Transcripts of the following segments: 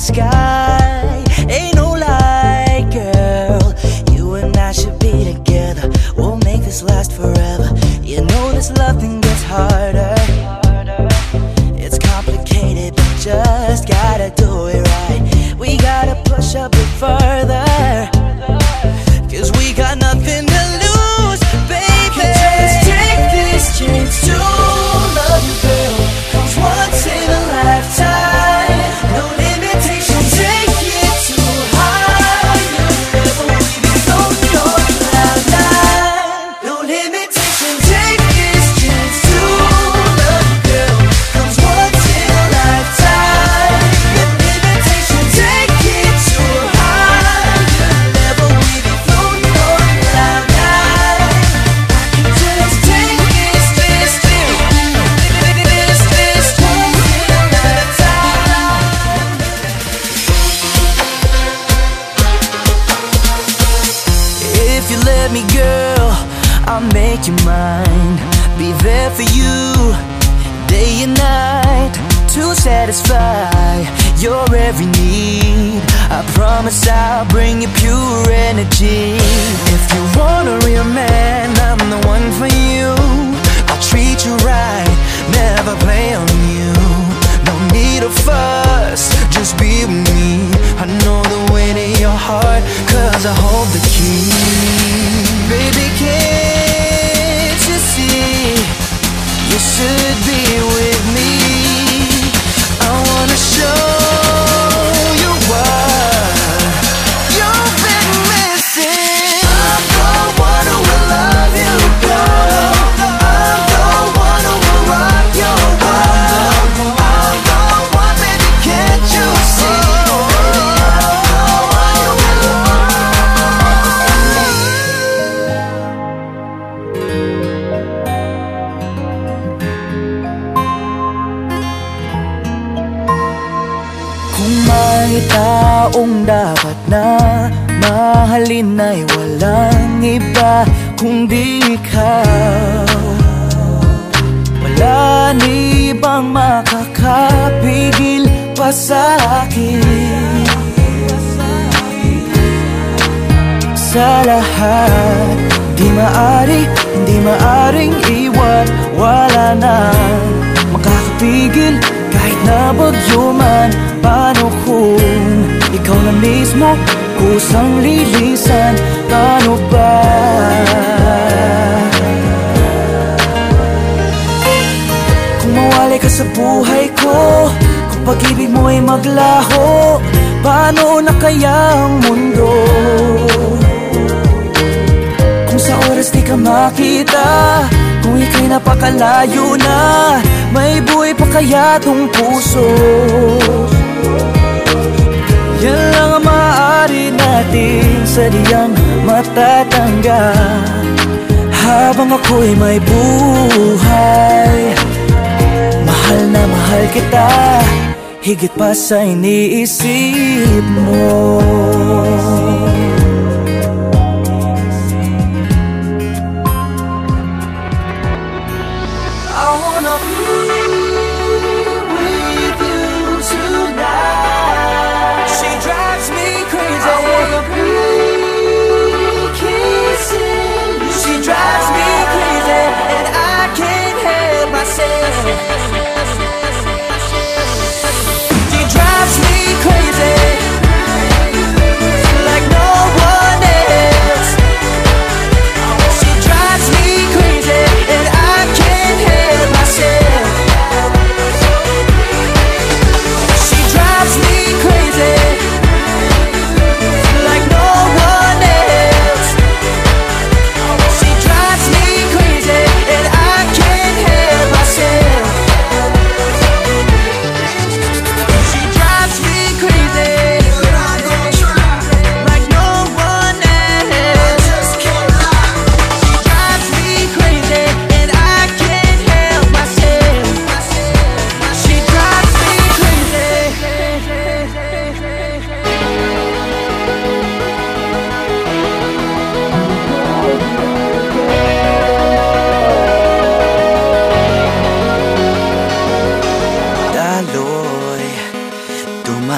sky. Ain't no lie, girl. You and I should be together. We'll make this last forever. You know this love thing gets harder. It's complicated, but just gotta do it right. We gotta push a bit further. Every need. I promise I'll bring you pure energy. If you want a real man, I'm the one for you. I'll treat you right, never play on you. No need of fuss, just be with me. I know the way to your heart, cause I hold the key. Baby, iba kundi ikaw Wala ni ibang makakapigil pa sa akin? Sa lahat Di maari, hindi maaring iwan Wala na makakapigil kahit na bagyo man. Paano kung ikaw na mismo kusang lilisan Paano ba? Kung mawalay ka sa buhay ko Kung pag-ibig mo ay maglaho Paano na kaya ang mundo? Kung sa oras di ka makita Kung ika'y napakalayo na May buhay pa kaya tong puso Yan lang ang maaari natin Sadyang matatanggap Habang ako'y may buhay. Mahal na mahal kita Higit pa sa iniisip mo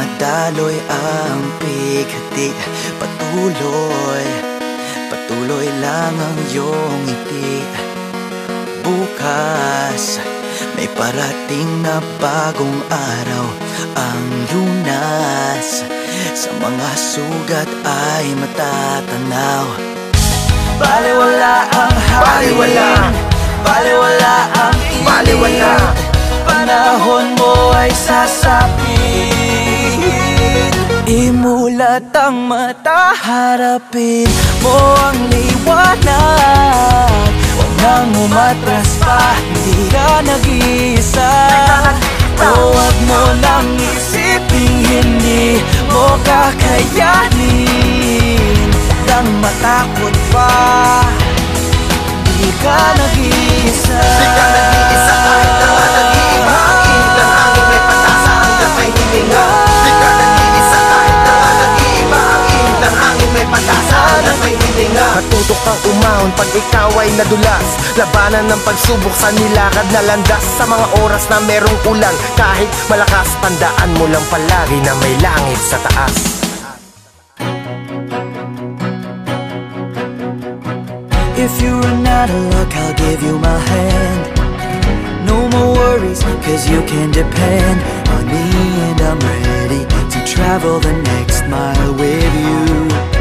Dumadaloy ang pighati Patuloy Patuloy lang ang iyong ngiti. Bukas May parating na bagong araw. Ang lunas Sa mga sugat ay matatanaw. Baliwala ang hangin. Baliwala. Baliwala ang init. Baliwala. Panahon mo ay sasapit Imulat ang mata Harapin mo ang liwanag. Huwag nang umatras pa Hindi ka nag-iisa. Huwag mo nang isipin Hindi mo kakayanin. Nang matakot pa Di ka nag-iisa. Di ka nag-iisa Matutok kang umahon pag ikaw ay nadulas Labanan ng pagsubok sa nilakad na landas Sa mga oras na merong ulan Kahit malakas, tandaan mo lang palagi na may langit sa taas If you run out luck, I'll give you my hand. No more worries, cause you can depend on me, and I'm ready to travel the next mile with you.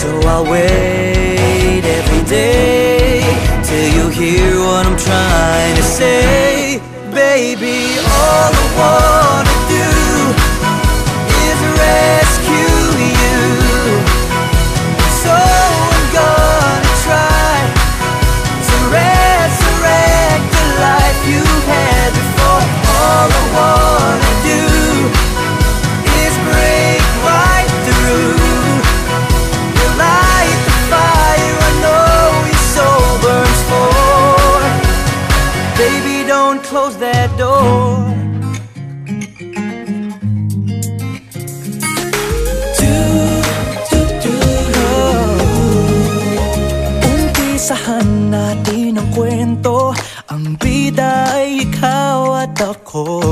So I'll wait every day till you hear what I'm trying to say. Baby, all I wanna don't close that door. Umpisahan natin ang kwento. Ang bida ay ikaw at ako.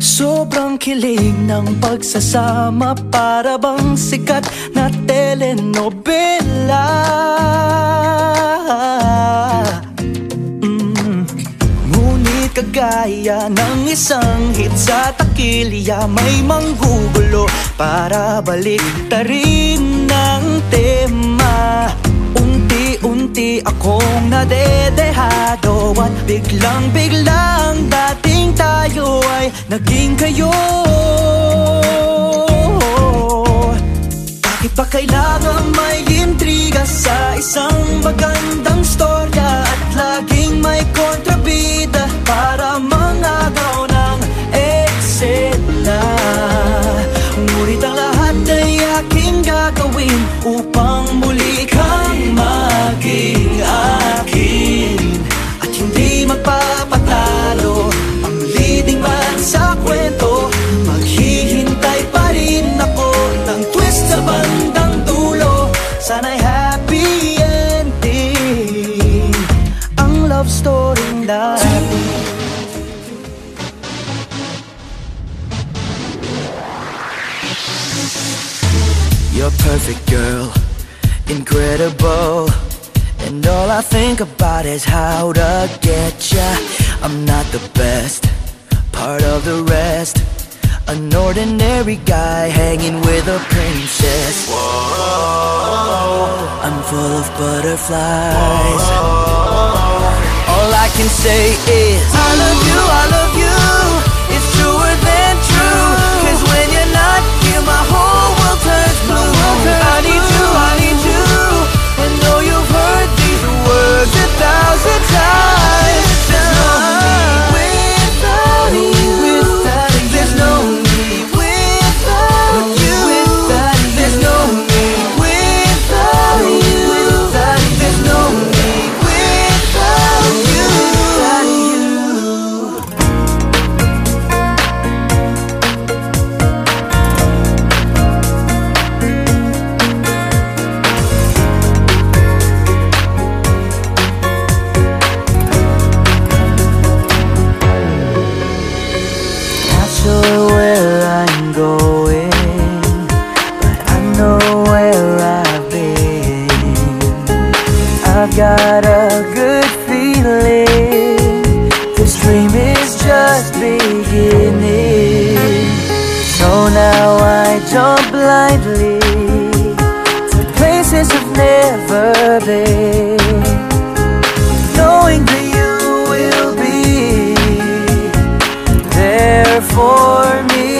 Sobrang kilig ng pagsasama. Para bang sikat na telenovela Kagaya ng isang hit sa takilya. May manggugulo para balik rin ng tema. Unti-unti akong nadedehado At biglang-biglang dating tayo ay naging kayo. Bakit ba kailangan may intriga sa isang magandang storya think about is how to get ya. I'm not the best, part of the rest. An ordinary guy hanging with a princess. I'm full of butterflies. All I can say is I love you, I love you I've got a good feeling. This dream is just beginning. So now I jump blindly To places I've never been. Knowing that you will be There for me.